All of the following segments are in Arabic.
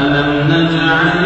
ألم نجعل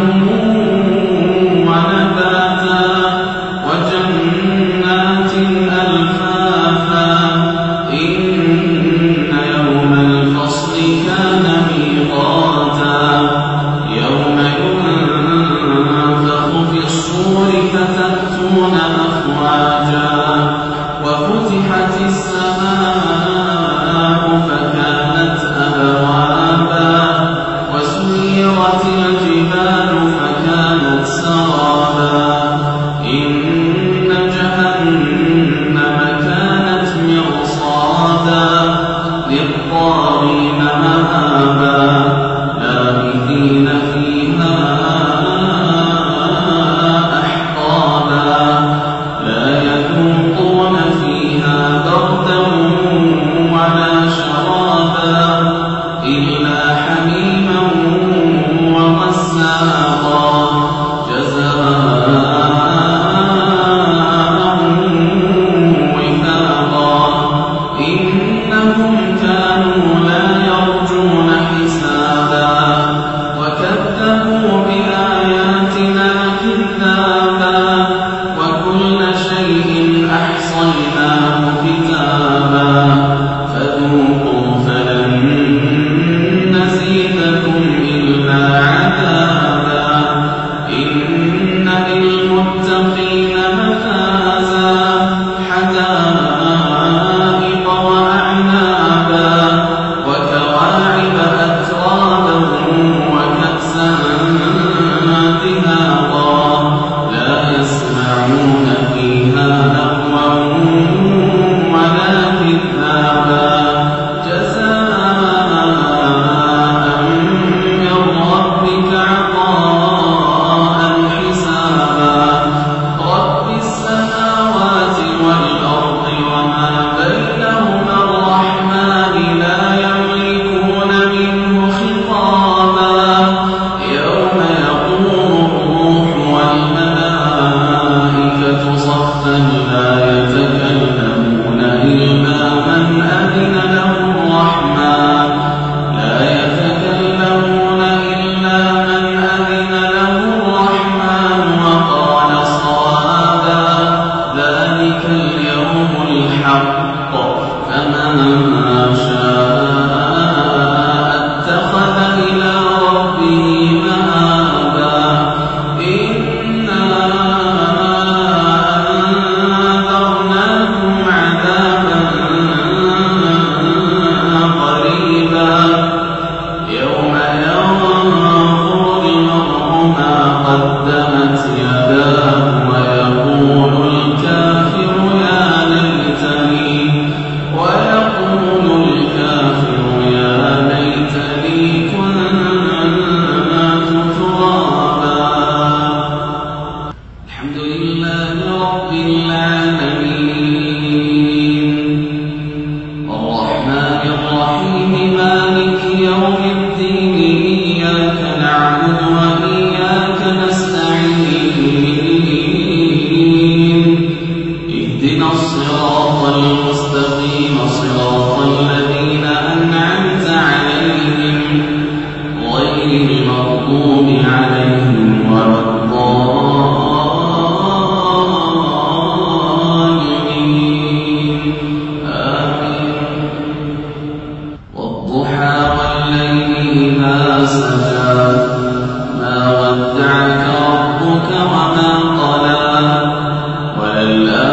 وللآخرة